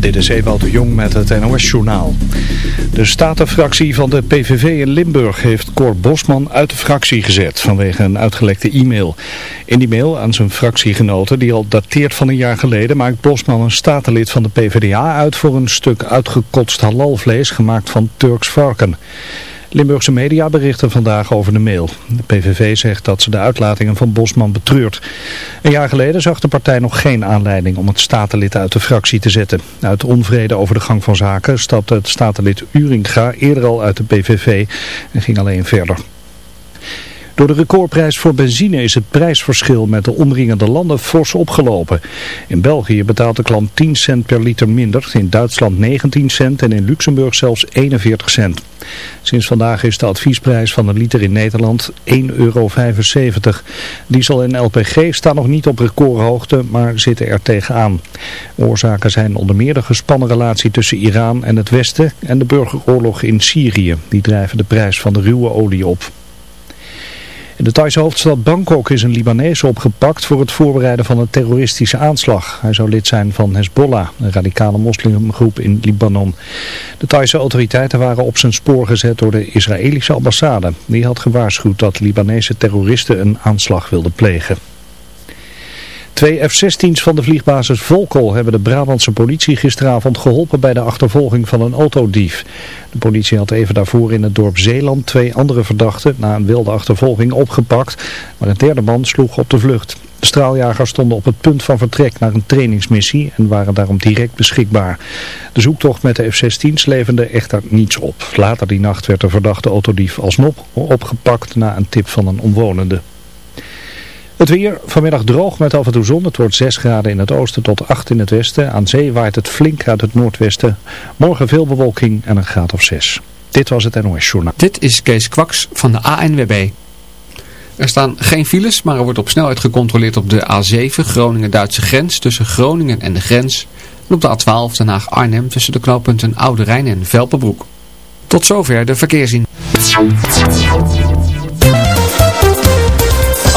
Dit is Ewout de Jong met het NOS-journaal. De statenfractie van de PVV in Limburg heeft Cor Bosman uit de fractie gezet vanwege een uitgelekte e-mail. In die mail aan zijn fractiegenoten, die al dateert van een jaar geleden, maakt Bosman een statenlid van de PvdA uit voor een stuk uitgekotst halalvlees gemaakt van Turks varken. Limburgse media berichten vandaag over de mail. De PVV zegt dat ze de uitlatingen van Bosman betreurt. Een jaar geleden zag de partij nog geen aanleiding om het statenlid uit de fractie te zetten. Uit onvrede over de gang van zaken stapte het statenlid Uringa eerder al uit de PVV en ging alleen verder. Door de recordprijs voor benzine is het prijsverschil met de omringende landen fors opgelopen. In België betaalt de klant 10 cent per liter minder, in Duitsland 19 cent en in Luxemburg zelfs 41 cent. Sinds vandaag is de adviesprijs van een liter in Nederland 1,75 euro. Diesel en LPG staan nog niet op recordhoogte, maar zitten er tegenaan. Oorzaken zijn onder meer de gespannen relatie tussen Iran en het Westen en de burgeroorlog in Syrië. Die drijven de prijs van de ruwe olie op. In de Thaise hoofdstad Bangkok is een Libanees opgepakt voor het voorbereiden van een terroristische aanslag. Hij zou lid zijn van Hezbollah, een radicale moslimgroep in Libanon. De Thaise autoriteiten waren op zijn spoor gezet door de Israëlische ambassade. Die had gewaarschuwd dat Libanese terroristen een aanslag wilden plegen. Twee F-16's van de vliegbasis Volkel hebben de Brabantse politie gisteravond geholpen bij de achtervolging van een autodief. De politie had even daarvoor in het dorp Zeeland twee andere verdachten na een wilde achtervolging opgepakt, maar een derde man sloeg op de vlucht. De straaljagers stonden op het punt van vertrek naar een trainingsmissie en waren daarom direct beschikbaar. De zoektocht met de F-16's leverde echter niets op. Later die nacht werd de verdachte autodief alsnog opgepakt na een tip van een omwonende. Het weer vanmiddag droog met af en toe zon. Het wordt 6 graden in het oosten tot 8 in het westen. Aan zee waait het flink uit het noordwesten. Morgen veel bewolking en een graad of 6. Dit was het NOS Journaal. Dit is Kees Kwaks van de ANWB. Er staan geen files, maar er wordt op snelheid gecontroleerd op de A7 Groningen-Duitse grens tussen Groningen en de grens. En op de A12 Den Haag-Arnhem tussen de knooppunten Oude Rijn en Velpenbroek. Tot zover de verkeerszien.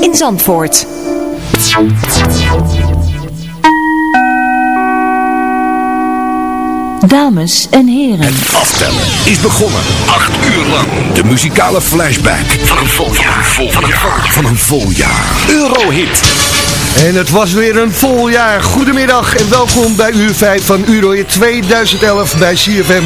in Zandvoort. Dames en heren. Aftellen is begonnen. Acht uur lang. De muzikale flashback van een vol jaar. Vol jaar. Van een vol jaar. Eurohit. En het was weer een vol jaar. Goedemiddag en welkom bij uur 5 van Eurohit 2011 bij CFM.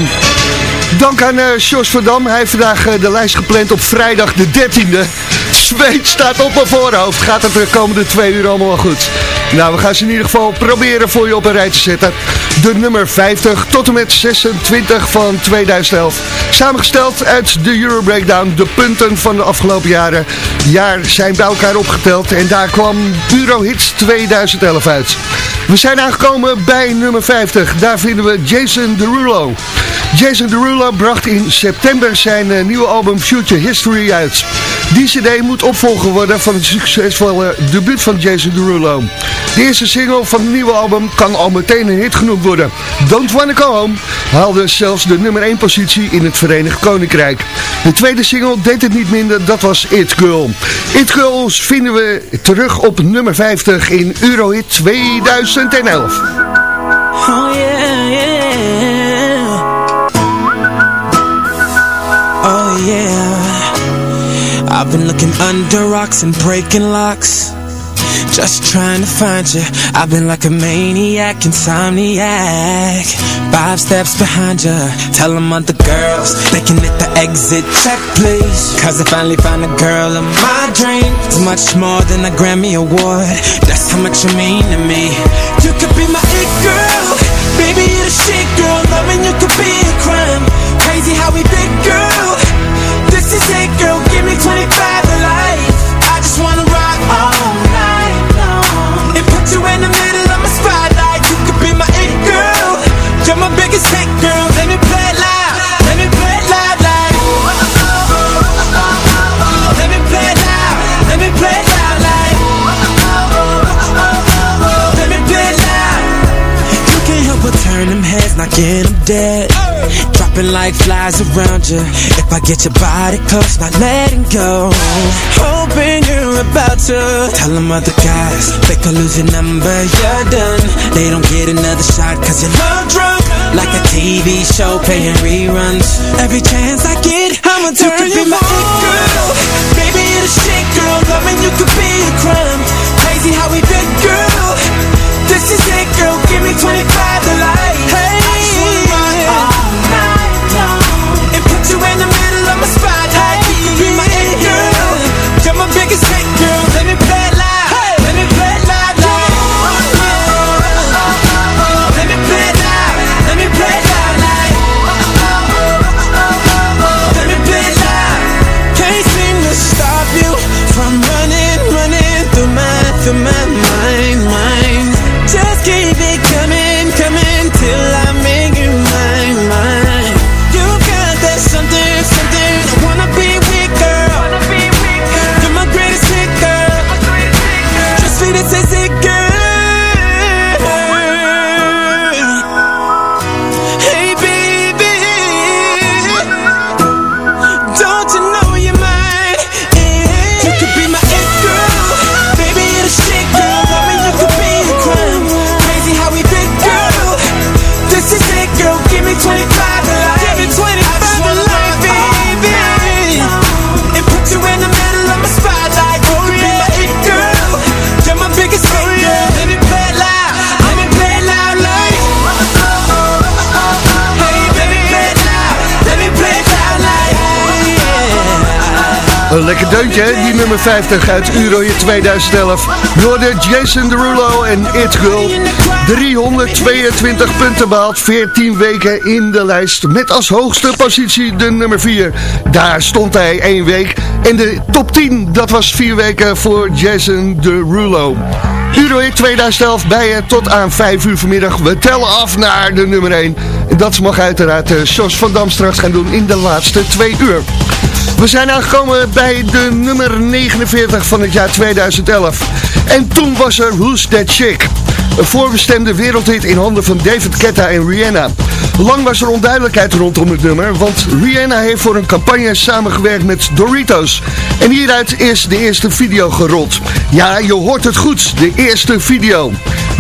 Dank aan uh, Jos Verdam. Hij heeft vandaag uh, de lijst gepland op vrijdag de 13e. Zweet staat op mijn voorhoofd. Gaat het de komende twee uur allemaal wel goed? Nou, we gaan ze in ieder geval proberen voor je op een rij te zetten. De nummer 50 tot en met 26 van 2011. Samengesteld uit de Euro Breakdown. De punten van de afgelopen jaren jaar zijn bij elkaar opgeteld. En daar kwam Bureau Hits 2011 uit. We zijn aangekomen bij nummer 50. Daar vinden we Jason Derulo. Jason Derulo bracht in september zijn eh, nieuwe album Future History uit. Die cd moet opvolger worden van het succesvolle debuut van Jason Derulo. De eerste single van het nieuwe album kan al meteen een hit genoemd worden. Don't Wanna Go Home haalde zelfs de nummer 1 positie in het Verenigd Koninkrijk. De tweede single deed het niet minder, dat was It Girl. It Girls vinden we terug op nummer 50 in Eurohit 2011. Oh yeah, yeah. I've been looking under rocks and breaking locks. Just trying to find you. I've been like a maniac, insomniac. Five steps behind you. Tell them other girls they can hit the exit check, please. Cause I finally found a girl of my dreams. Much more than a Grammy Award. That's how much you mean to me. Flies around you. If I get your body close, not letting go. Hoping you're about to tell them other guys. They could lose your number, you're done. They don't get another shot cause you're love drunk. Like a TV show playing reruns. Every chance I get, I'ma turn you, could be my it girl. Baby, you're the shit girl. Loving you could be a crime. Crazy how we big girl. This is it, girl. Give me 25 to life. Deuntje, die nummer 50 uit Eurohit 2011. Door Jason Derulo en It Girl. 322 punten behaald, 14 weken in de lijst. Met als hoogste positie de nummer 4. Daar stond hij één week. En de top 10, dat was vier weken voor Jason Derulo. Eurohit 2011 bij je tot aan 5 uur vanmiddag. We tellen af naar de nummer 1. En dat mag uiteraard uh, Jos van Dam straks gaan doen in de laatste twee uur. We zijn aangekomen bij de nummer 49 van het jaar 2011. En toen was er Who's That Chick? Een voorbestemde wereldhit in handen van David Guetta en Rihanna. Lang was er onduidelijkheid rondom het nummer, want Rihanna heeft voor een campagne samengewerkt met Doritos. En hieruit is de eerste video gerold. Ja, je hoort het goed, de eerste video.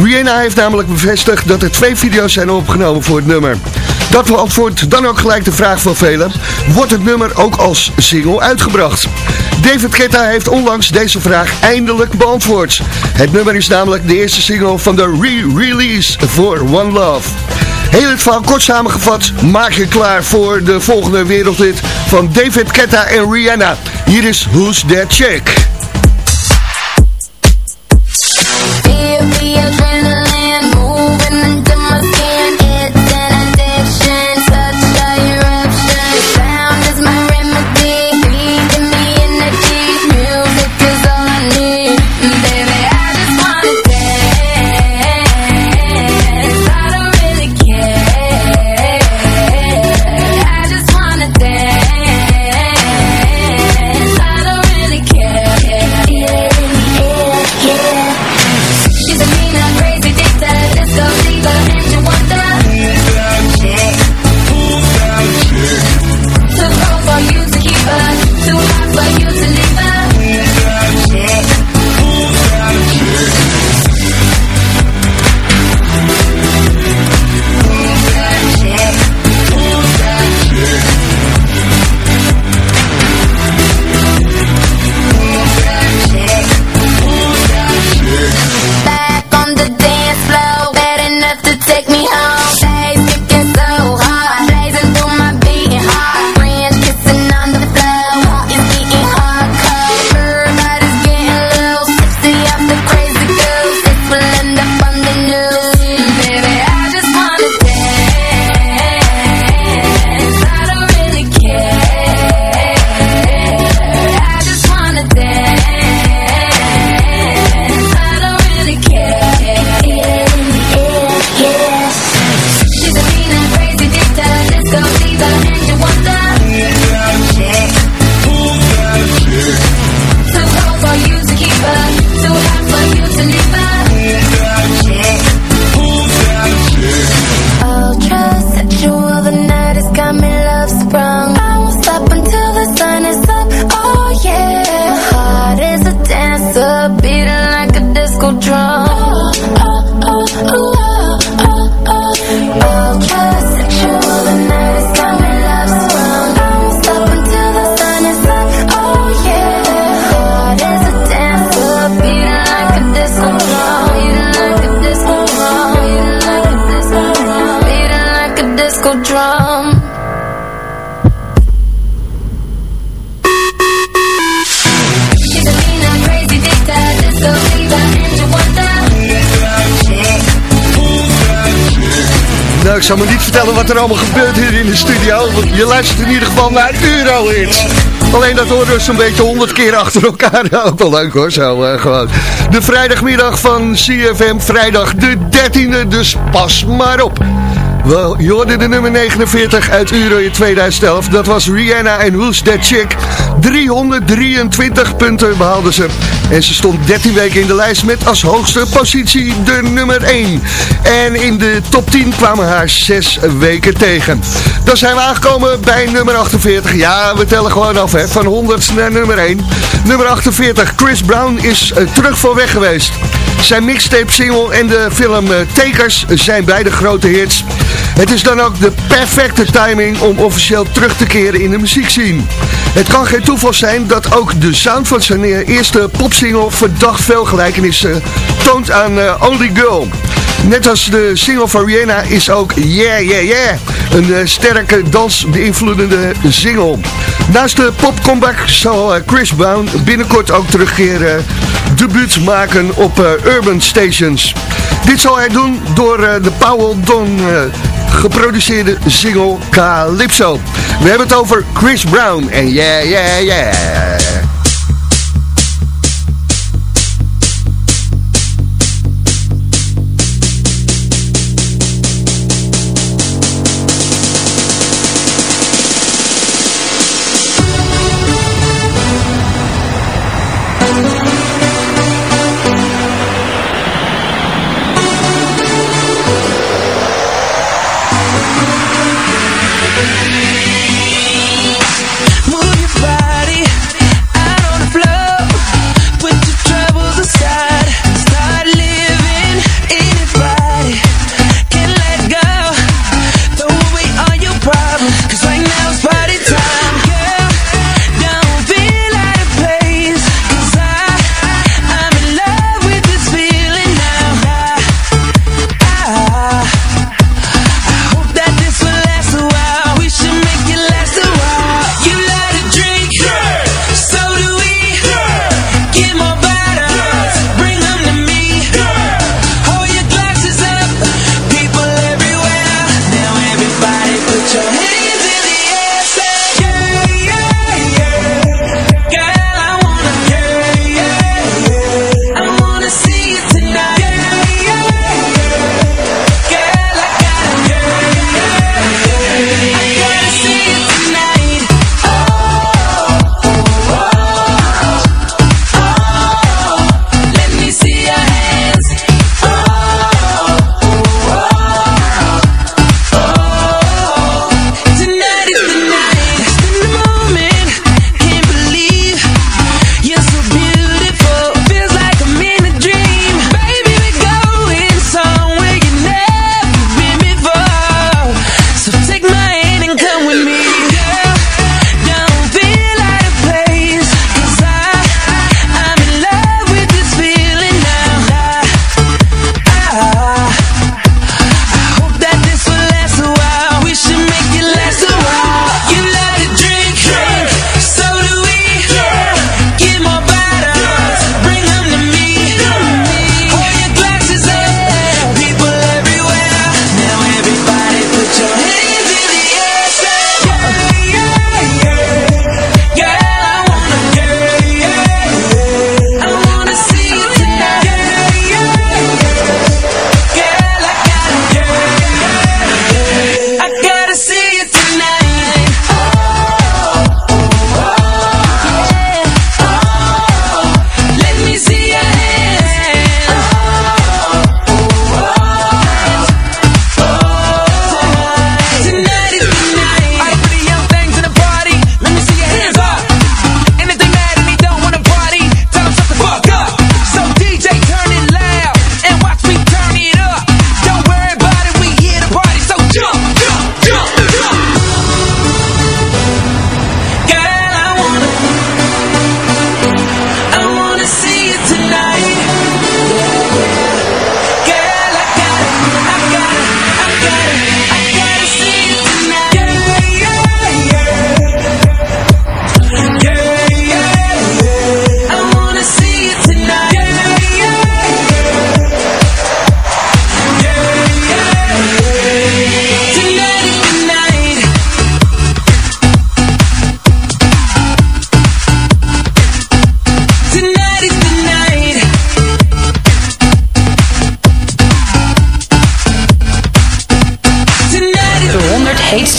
Rihanna heeft namelijk bevestigd dat er twee video's zijn opgenomen voor het nummer. Dat beantwoordt dan ook gelijk de vraag van velen. Wordt het nummer ook als single uitgebracht? David Guetta heeft onlangs deze vraag eindelijk beantwoord. Het nummer is namelijk de eerste single van de re-release voor One Love. Heel het verhaal kort samengevat, maak je klaar voor de volgende wereldhit van David Guetta en Rihanna. Hier is Who's That Chick? Ik zal me niet vertellen wat er allemaal gebeurt hier in de studio. Want je luistert in ieder geval naar Eurohits. Alleen dat horen we zo'n beetje honderd keer achter elkaar. Ook wel leuk hoor, zo uh, gewoon. De vrijdagmiddag van CFM, vrijdag de 13e, dus pas maar op. Wel, je de nummer 49 uit Euro in 2011. Dat was Rihanna en Who's That Chick. 323 punten behaalden ze. En ze stond 13 weken in de lijst met als hoogste positie de nummer 1. En in de top 10 kwamen haar 6 weken tegen. Dan zijn we aangekomen bij nummer 48. Ja, we tellen gewoon af, hè, van 100 naar nummer 1. Nummer 48, Chris Brown is uh, terug voor weg geweest. Zijn mixtape single en de film uh, Takers zijn beide grote hits. Het is dan ook de perfecte timing om officieel terug te keren in de muziekscene. Het kan geen toeval zijn dat ook de sound van zijn uh, eerste popsingle verdacht veel gelijkenissen toont aan Only Girl. Net als de single van Rihanna is ook Yeah Yeah Yeah een uh, sterke dans beïnvloedende single. Naast de pop comeback zal uh, Chris Brown binnenkort ook terugkeren debuut maken op urban stations. Dit zal hij doen door de Powell Don geproduceerde single Calypso. We hebben het over Chris Brown en Yeah Yeah Yeah.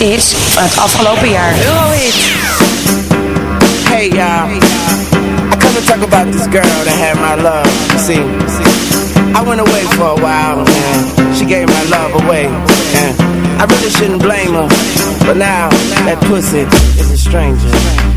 hits van het afgelopen jaar. Eurohits. Hey y'all, I come to talk about this girl that had my love. See, I went away for a while, man. She gave my love away, and I really shouldn't blame her. But now, that pussy is a stranger.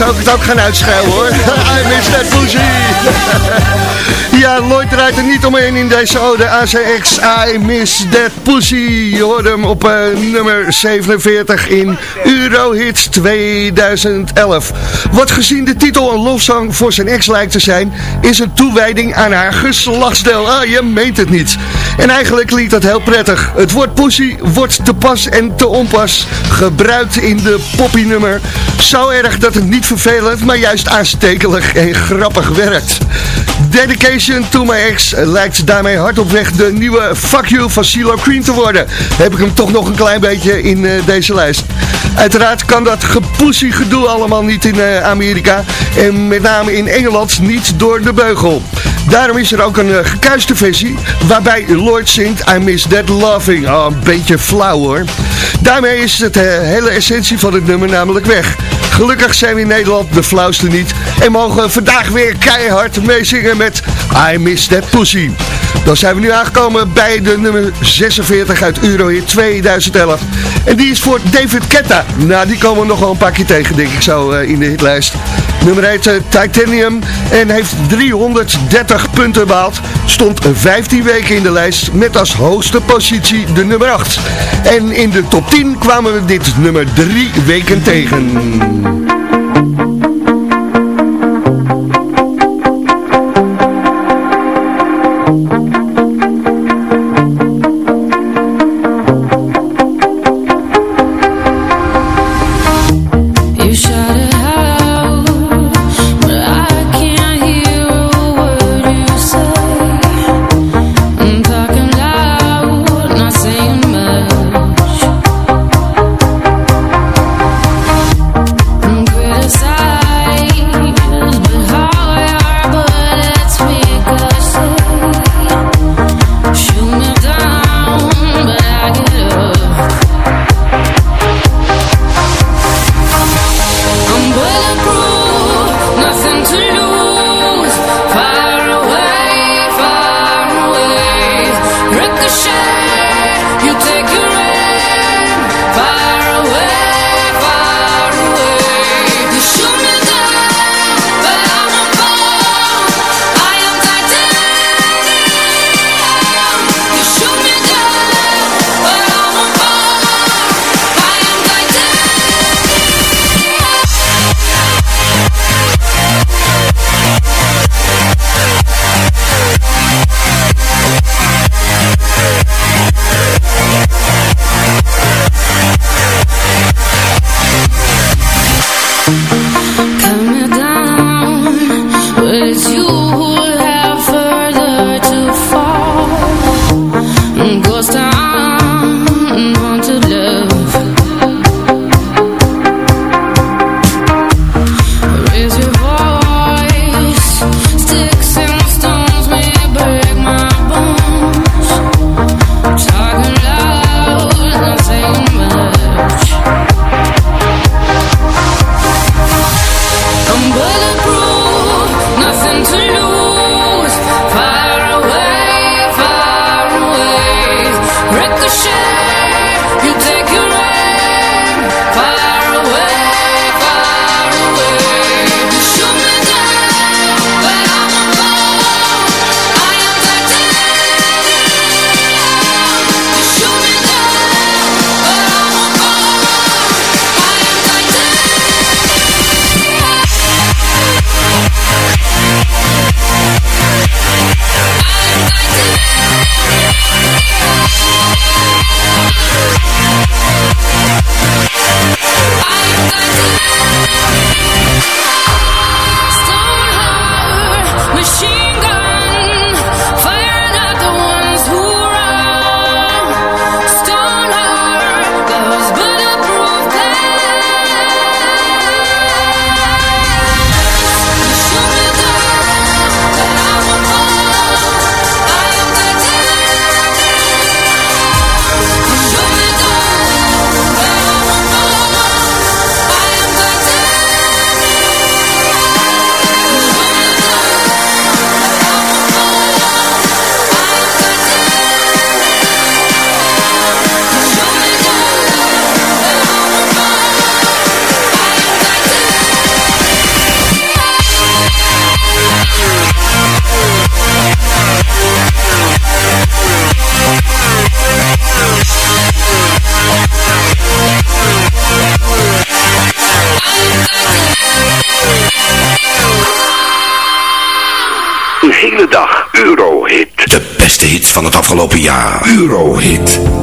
zou ik het ook gaan uitschrijven hoor. I miss that pussy. ja, Lloyd draait er niet omheen in deze ode. ACX, I miss that pussy. Je hoort hem op eh, nummer 47 in Eurohits 2011. Wat gezien de titel een lofzang voor zijn ex lijkt te zijn... is een toewijding aan haar geslachtsdeel. Ah, je meent het niet. En eigenlijk liet dat heel prettig. Het woord pussy wordt te pas en te onpas gebruikt in de poppy-nummer. Zo erg dat het niet vervelend, maar juist aanstekelijk en grappig werkt. Dedication to My Ex lijkt daarmee hardop weg de nieuwe Fuck You van CeeLo Green te worden. Heb ik hem toch nog een klein beetje in eh, deze lijst. Uiteraard kan dat gepoesie gedoe allemaal niet in eh, Amerika. En met name in Engeland niet door de beugel. Daarom is er ook een eh, gekuiste versie waarbij Lloyd zingt I Miss That Loving. Oh, een beetje flauw hoor. Daarmee is het hele essentie van het nummer namelijk weg. Gelukkig zijn we in Nederland de flauwste niet. En mogen vandaag weer keihard meezingen met I Miss That Pussy. Dan zijn we nu aangekomen bij de nummer 46 uit Eurohit 2011. En die is voor David Ketta. Nou, die komen we nog wel een pakje tegen, denk ik zo, eh, in de hitlijst. Nummer 1 eh, Titanium en heeft 330 punten behaald. Stond 15 weken in de lijst met als hoogste positie de nummer 8. En in de top 10 kwamen we dit nummer 3 weken tegen. afgelopen jaar. Eurohit.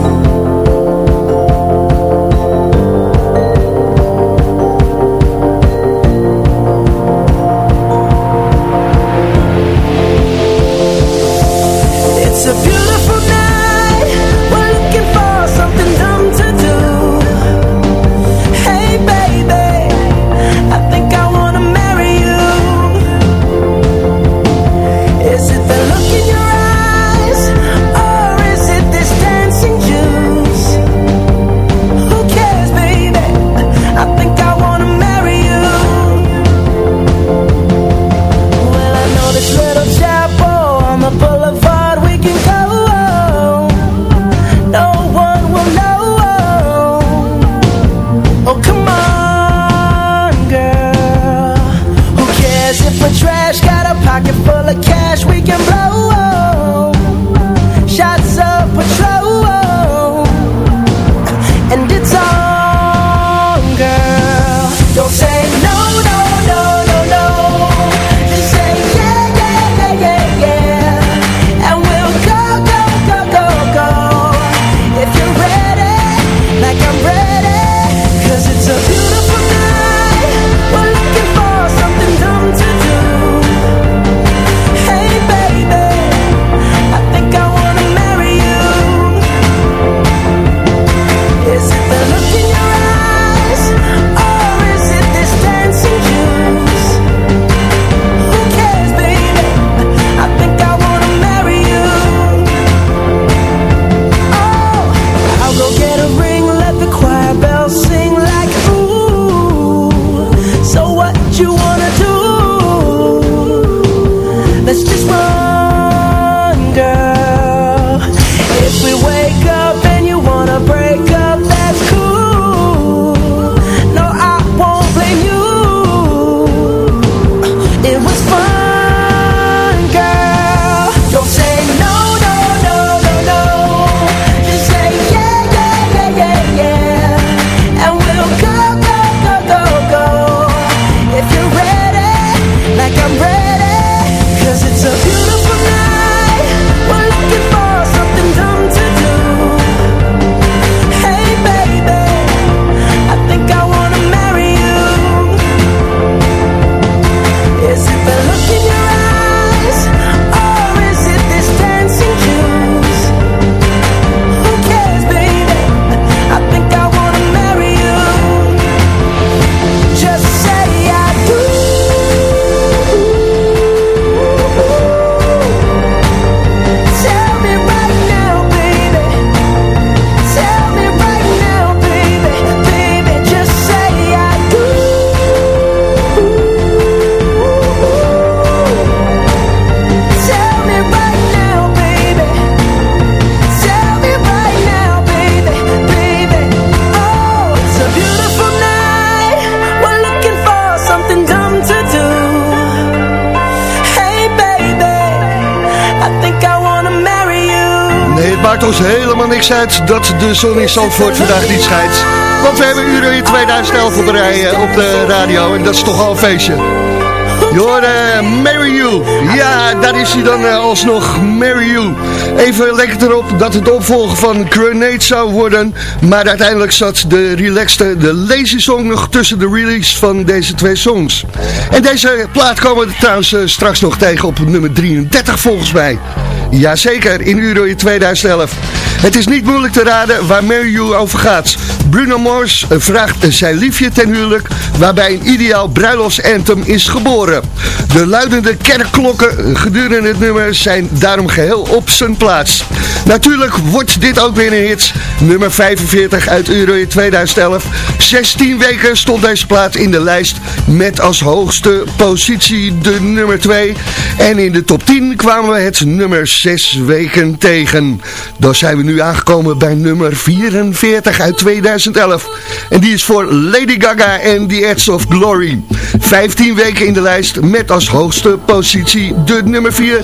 Dat de zon in Zandvoort vandaag niet schijnt. Want we hebben uren in 2011 op de, rij, eh, op de radio en dat is toch al een feestje. Jorde, Mary You. Ja, daar is hij dan eh, alsnog, Mary You. Even lekker erop dat het opvolger van Grenade zou worden. Maar uiteindelijk zat de relaxte, de lazy song nog tussen de release van deze twee songs. En deze plaat komen we trouwens eh, straks nog tegen op nummer 33 volgens mij. Jazeker, in Euro 2011. Het is niet moeilijk te raden waar Mary over gaat. Bruno Mars vraagt zijn liefje ten huwelijk, waarbij een ideaal bruiloftsanthem is geboren. De luidende kerkklokken gedurende het nummer zijn daarom geheel op zijn plaats. Natuurlijk wordt dit ook weer een hit. Nummer 45 uit Euro 2011. 16 weken stond deze plaat in de lijst met als hoogste positie de nummer 2. En in de top 10 kwamen we het nummer 6 weken tegen. Dan zijn we nu aangekomen bij nummer 44 uit 2011. En die is voor Lady Gaga en The Edge of Glory. 15 weken in de lijst met als hoogste positie de nummer 4.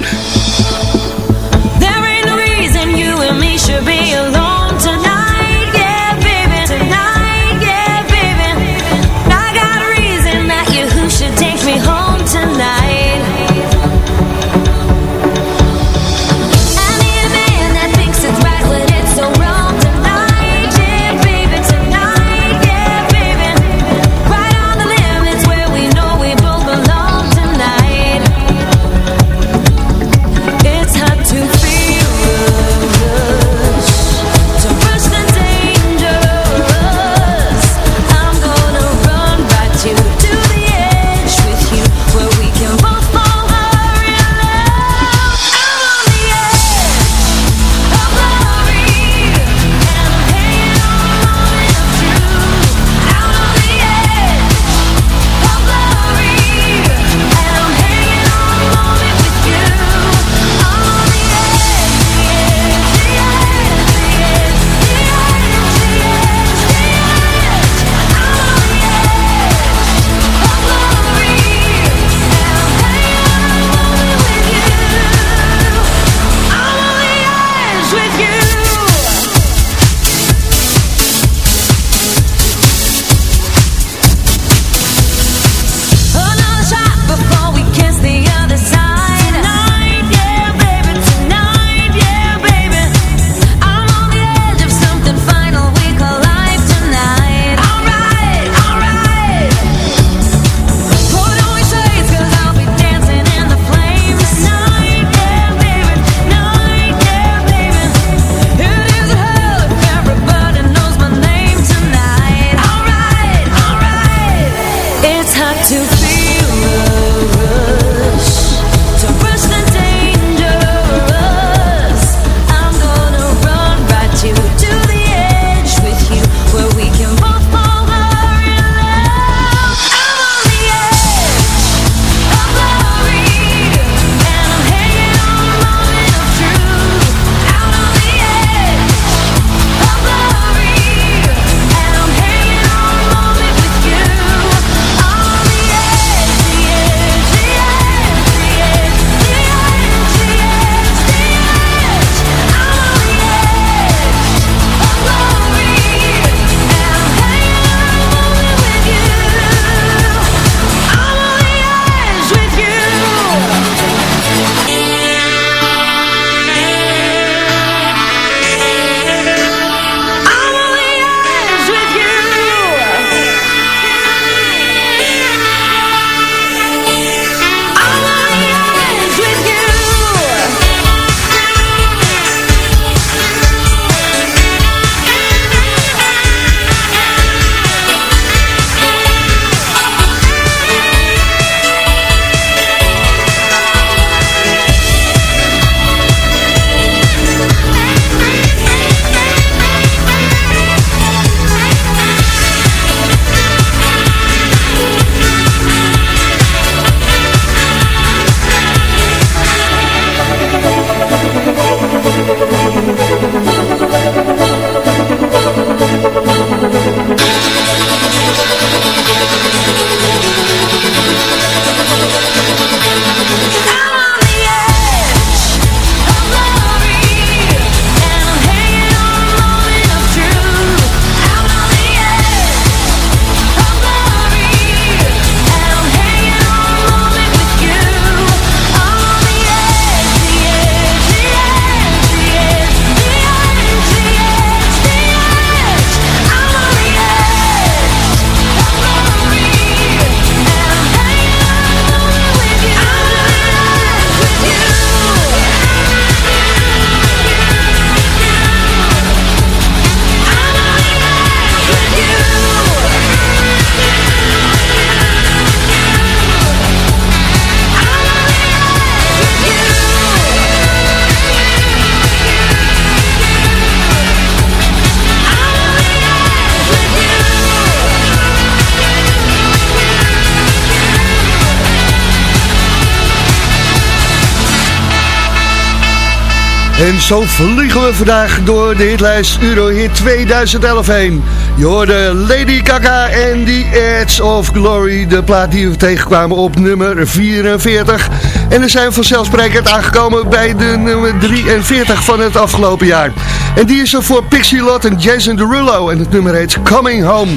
En zo vliegen we vandaag door de hitlijst Eurohit 2011 heen. Je hoorde Lady Gaga en The Edge of Glory, de plaat die we tegenkwamen op nummer 44. En dan zijn vanzelfsprekend aangekomen bij de nummer 43 van het afgelopen jaar. En die is er voor Pixie Lott en Jason Derulo en het nummer heet Coming Home.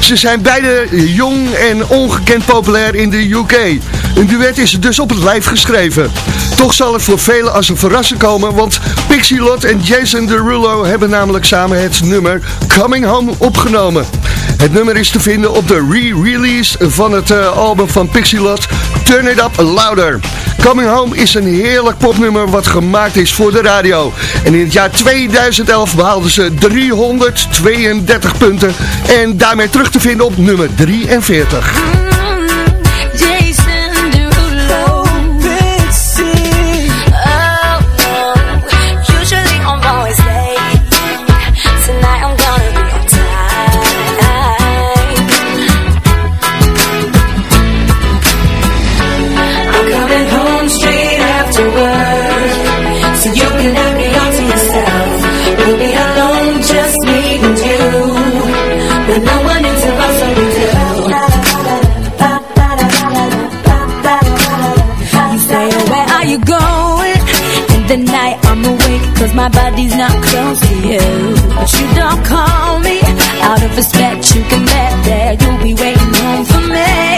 Ze zijn beide jong en ongekend populair in de UK. Een duet is dus op het lijf geschreven. Toch zal het voor velen als een verrassing komen, want Pixie Lott en Jason Derulo hebben namelijk samen het nummer Coming Home opgenomen. Het nummer is te vinden op de re-release van het eh, album van Pixie Lott, Turn It Up Louder. Coming Home is een heerlijk popnummer wat gemaakt is voor de radio. En in het jaar 2011 behaalden ze 332 punten en daarmee terug te vinden op nummer 43. Cause my body's not close to you. But you don't call me. Out of respect you can bet that you'll be waiting home for me.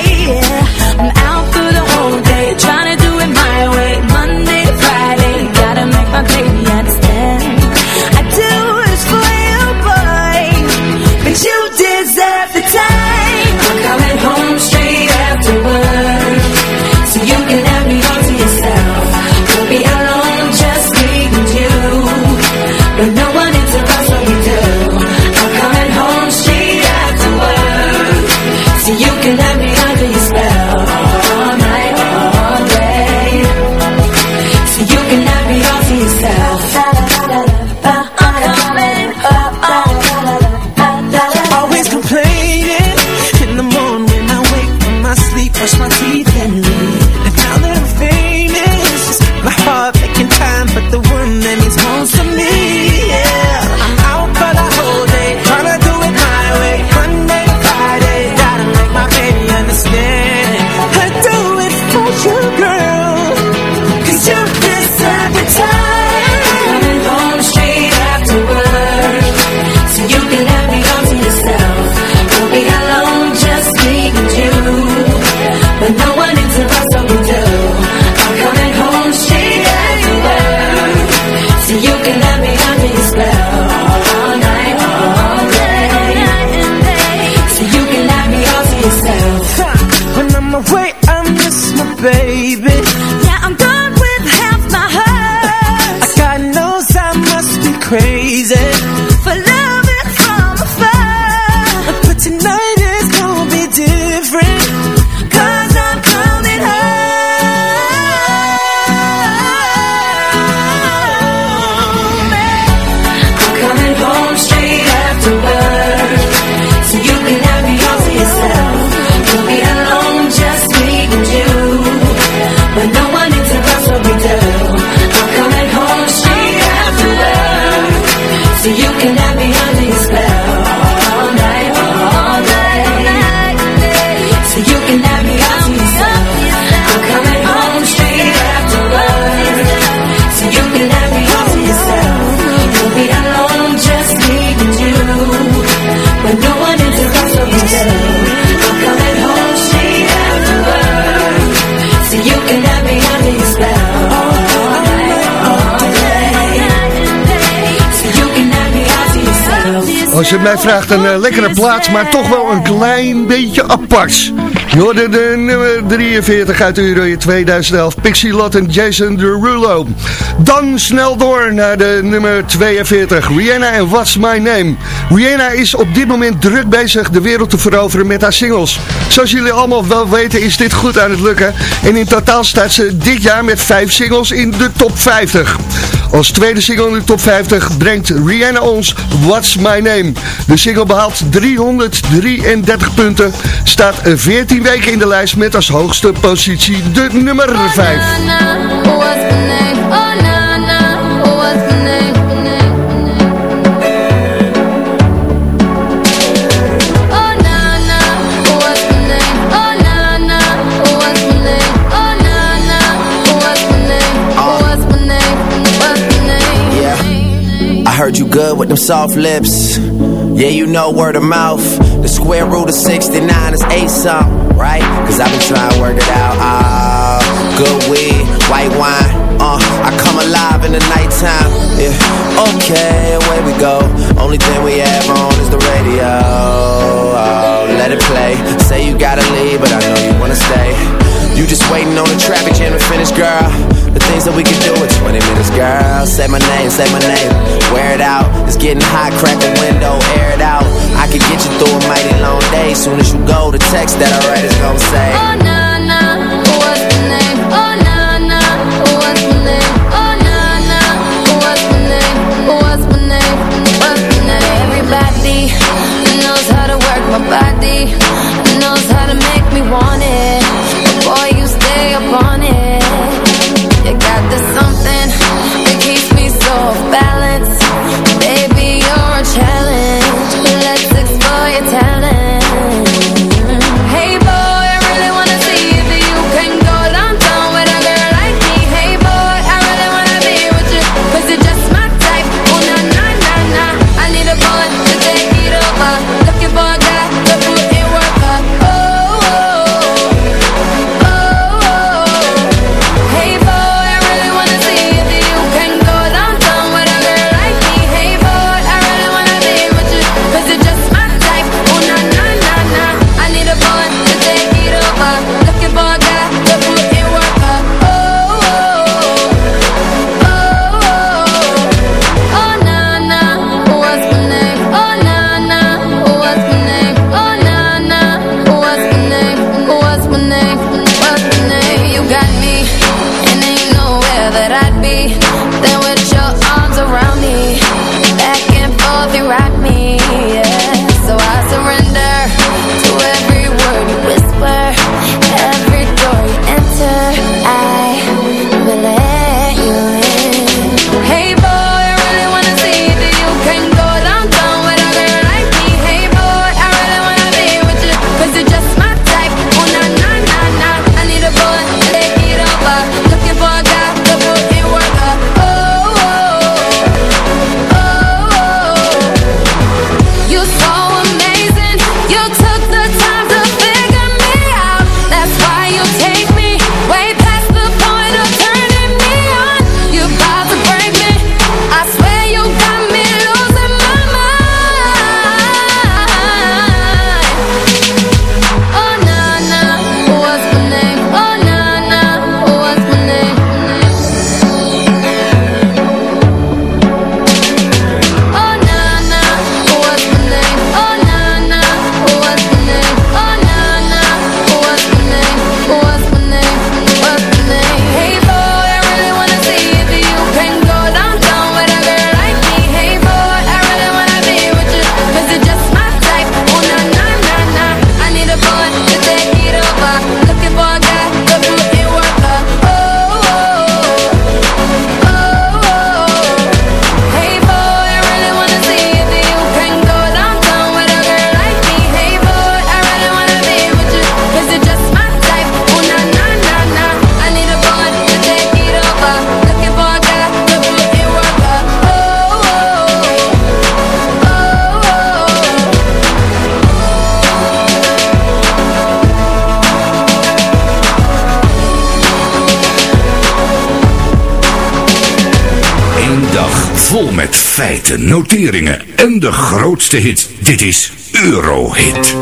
Als mij vraagt, een eh, lekkere plaats, maar toch wel een klein beetje apart. Hoorde de nummer 43 uit de Euro 2011, Pixie Lott en Jason Derulo. Dan snel door naar de nummer 42, Rihanna en What's My Name. Rihanna is op dit moment druk bezig de wereld te veroveren met haar singles. Zoals jullie allemaal wel weten is dit goed aan het lukken. En in totaal staat ze dit jaar met vijf singles in de top 50. Als tweede single in de top 50 brengt Rihanna ons What's My Name. De single behaalt 333 punten, staat 14 weken in de lijst met als hoogste positie de nummer 5. good with them soft lips. Yeah, you know word of mouth. The square root of 69 is 8 something, right? Cause I've been trying to work it out. Ah, oh, good weed, white wine. Uh, I come alive in the nighttime. Yeah, okay, away we go. Only thing we have on is the radio. Oh, let it play. Say you gotta leave, but I know you wanna stay you just waiting on the traffic jam to finish, girl. The things that we can do in 20 minutes, girl. Say my name, say my name. Wear it out. It's getting hot, crack the window, air it out. I can get you through a mighty long day. Soon as you go, the text that I write is gonna say. Oh, nah, nah. What's the name? Oh, nah, nah. What's the name? Oh, nah, nah. What's the name? What's the name? Name? Everybody knows how to work my body. Knows how to make me want it balance Baby, you're a challenge. feiten, noteringen en de grootste hit. Dit is Eurohit.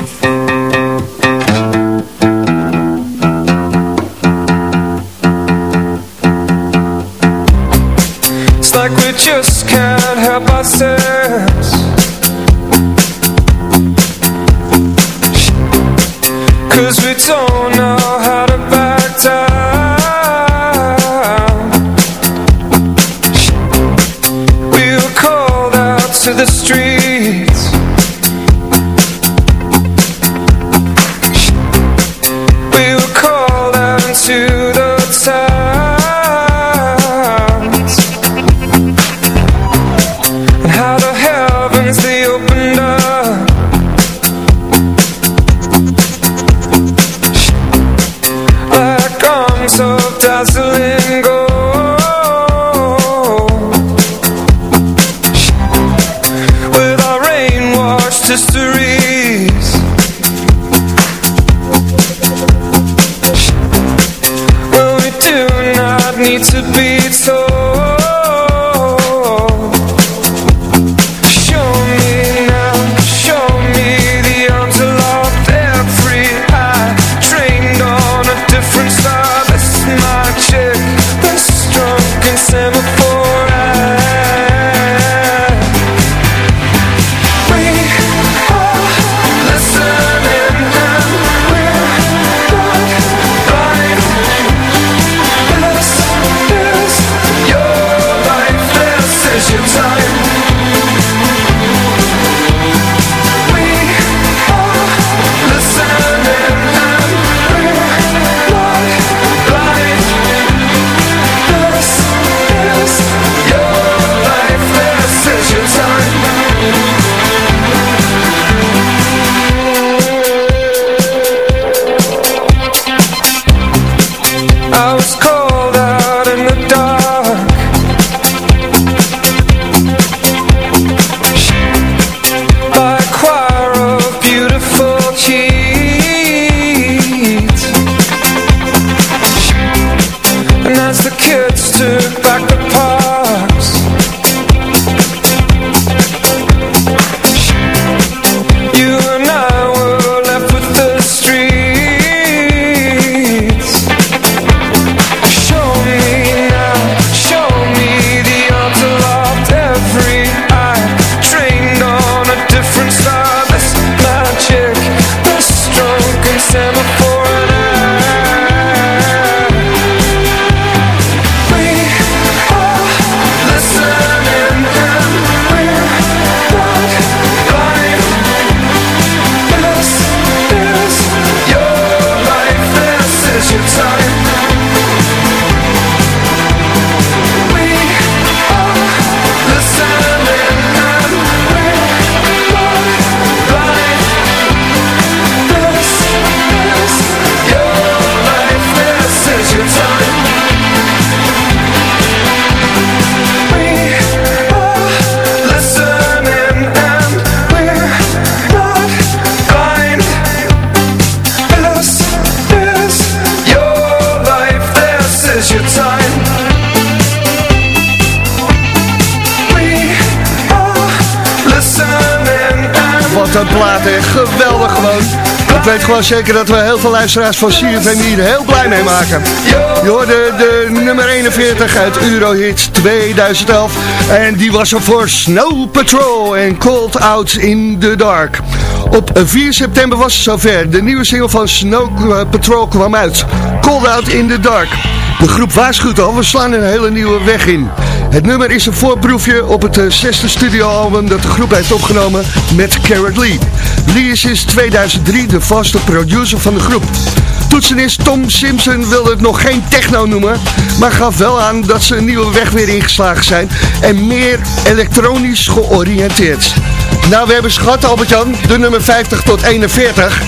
Plaat, hè. Geweldig gewoon. Ik weet gewoon zeker dat we heel veel luisteraars van CFM hier heel blij mee maken. Je hoorde de nummer 41 uit Eurohits 2011. En die was er voor Snow Patrol en Cold Out in the Dark. Op 4 september was het zover. De nieuwe single van Snow Patrol kwam uit. Cold Out in the Dark. De groep waarschuwt al, we slaan een hele nieuwe weg in. Het nummer is een voorproefje op het eh, zesde studioalbum dat de groep heeft opgenomen met Carrot Lee. Lee is sinds 2003 de vaste producer van de groep. Toetsenist Tom Simpson wilde het nog geen techno noemen, maar gaf wel aan dat ze een nieuwe weg weer ingeslagen zijn en meer elektronisch georiënteerd. Nou, we hebben schat, Albert-Jan, de nummer 50 tot 41.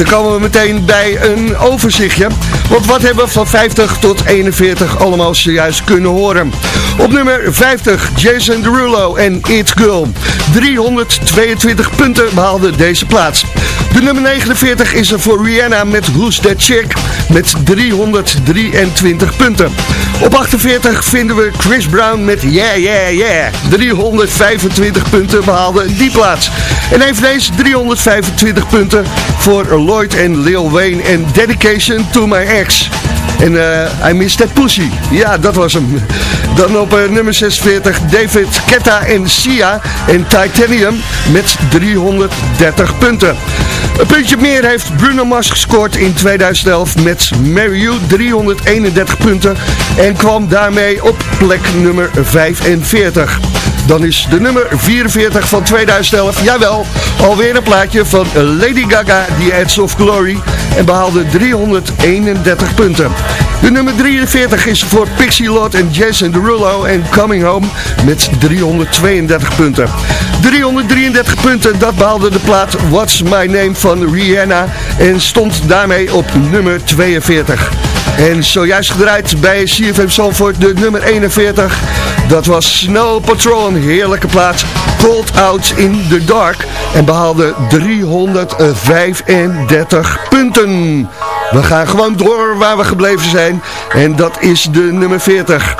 Dan komen we meteen bij een overzichtje. Want wat hebben we van 50 tot 41 allemaal zojuist kunnen horen? Op nummer 50, Jason Derulo en It Girl. 322 punten behaalde deze plaats. De nummer 49 is er voor Rihanna met Who's That Chick met 323 punten. Op 48 vinden we Chris Brown met Yeah Yeah Yeah. 325 punten behaalde die plaats. En eveneens 325 punten voor Lloyd en Lil Wayne en Dedication to My Ex. En uh, I Miss That Pussy. Ja, dat was hem. Dan op uh, nummer 46 David Ketta en Sia en Titanium met 330 punten. Een puntje meer heeft Bruno Mars gescoord in 2011 met Mary You 331 punten en kwam daarmee op plek nummer 45. Dan is de nummer 44 van 2011, jawel, alweer een plaatje van Lady Gaga, The Edge of Glory en behaalde 331 punten. De nummer 43 is voor Pixie Lott en Jason Derulo en Coming Home met 332 punten. 333 punten, dat behaalde de plaat What's My Name van Rihanna en stond daarmee op nummer 42. En zojuist gedraaid bij CFM Zandvoort de nummer 41. Dat was Snow Patrol, een heerlijke plaats. Cold Out in the Dark. En behaalde 335 punten. We gaan gewoon door waar we gebleven zijn. En dat is de nummer 40.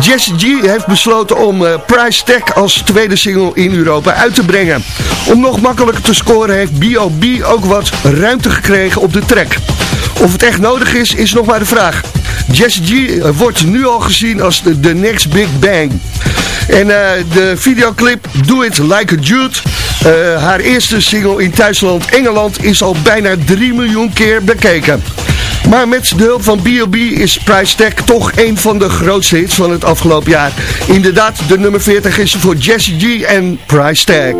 Jesse G heeft besloten om eh, Price Tag als tweede single in Europa uit te brengen. Om nog makkelijker te scoren heeft B.O.B. ook wat ruimte gekregen op de track. Of het echt nodig is, is nog maar de vraag. Jesse G eh, wordt nu al gezien als de, next big bang. En eh, de videoclip Do It Like a Jude, eh, haar eerste single in thuisland Engeland, is al bijna 3 miljoen keer bekeken. Maar met de hulp van B.O.B. is Price Tag toch een van de grootste hits van het afgelopen jaar. Inderdaad, de nummer 40 is voor Jesse G en Price Tag.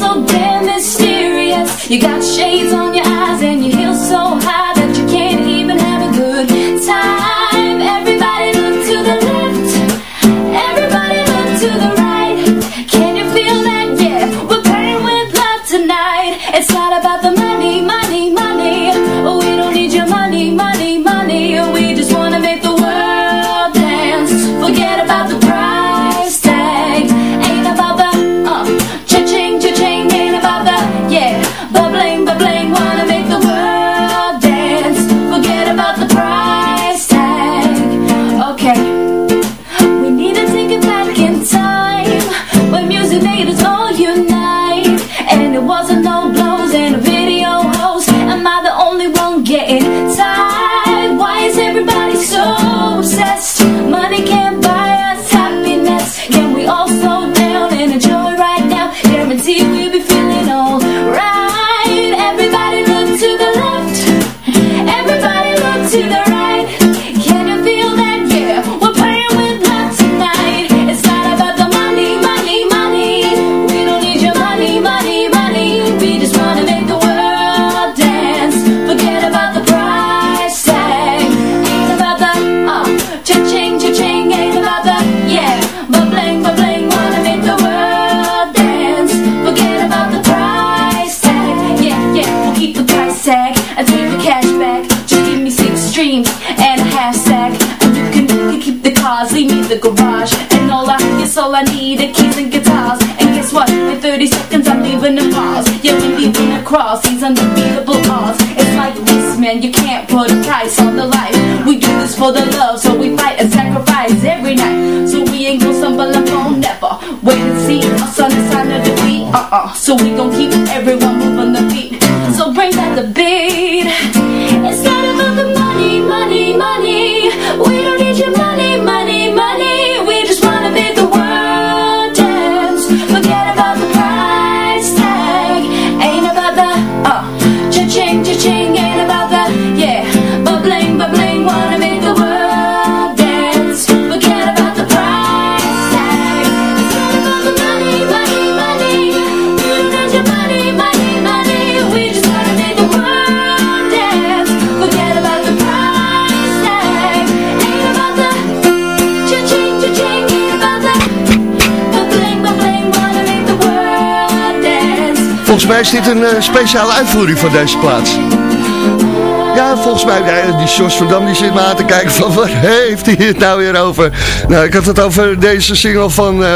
So damn mysterious. You got shades on your is dit een eh, speciale uitvoering van deze plaats. Ja, volgens mij, die Jos van Dam die zit maar aan te kijken van wat heeft hij het nou weer over? Nou, ik had het over deze single van, eh,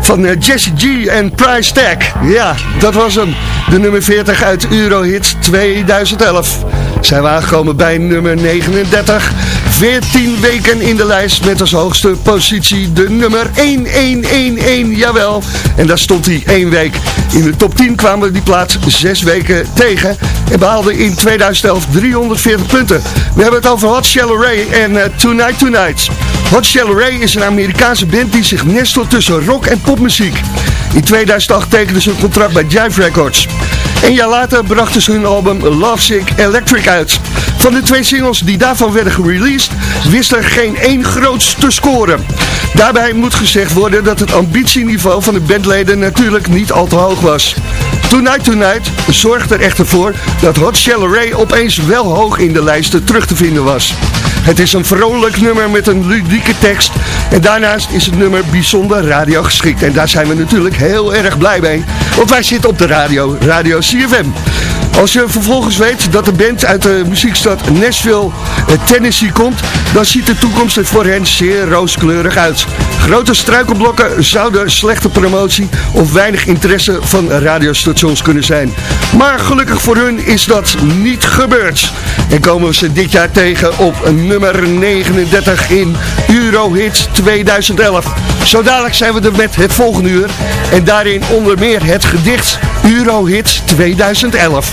van eh, Jesse G en Price Tag. Ja, dat was hem. De nummer 40 uit Eurohit 2011. Zijn we aangekomen bij nummer 39. 14 weken in de lijst met als hoogste positie de nummer 1111. Jawel. En daar stond hij één week. In de top 10 kwamen die plaats zes weken tegen. En behaalde in 2011 340 punten. We hebben het over Hot Ray en eh, Tonight Tonight. Hot Shallow Ray is een Amerikaanse band die zich nestelt tussen rock en popmuziek. In 2008 tekenden ze een contract bij Jive Records. Een jaar later brachten ze hun album Love Sick Electric uit. Van de twee singles die daarvan werden gereleased, wist er geen één groots te scoren. Daarbij moet gezegd worden dat het ambitieniveau van de bandleden natuurlijk niet al te hoog was. Tonight Tonight zorgt er echter voor dat Hot Shell Ray opeens wel hoog in de lijsten terug te vinden was. Het is een vrolijk nummer met een ludieke tekst. En daarnaast is het nummer bijzonder radiogeschikt. En daar zijn we natuurlijk heel erg blij mee. Want wij zitten op de radio, Radio CFM. Als je vervolgens weet dat de band uit de muziekstad Nashville, eh, Tennessee komt, dan ziet de toekomst er voor hen zeer rooskleurig uit. Grote struikelblokken zouden slechte promotie of weinig interesse van radiostations kunnen zijn. Maar gelukkig voor hun is dat niet gebeurd. En komen we ze dit jaar tegen op nummer 39 in Eurohit 2011. Zo dadelijk zijn we er met het volgende uur. En daarin onder meer het gedicht Eurohit 2011.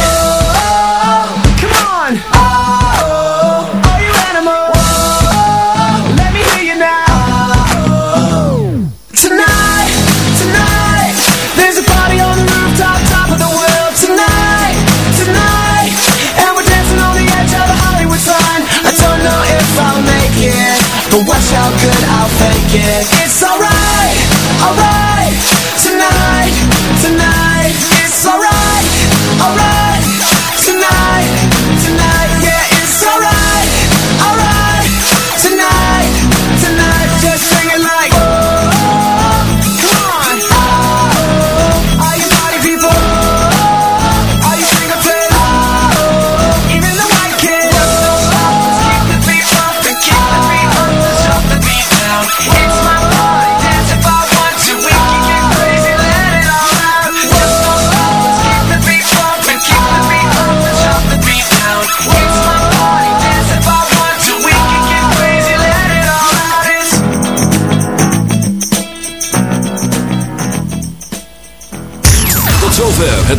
take it. It's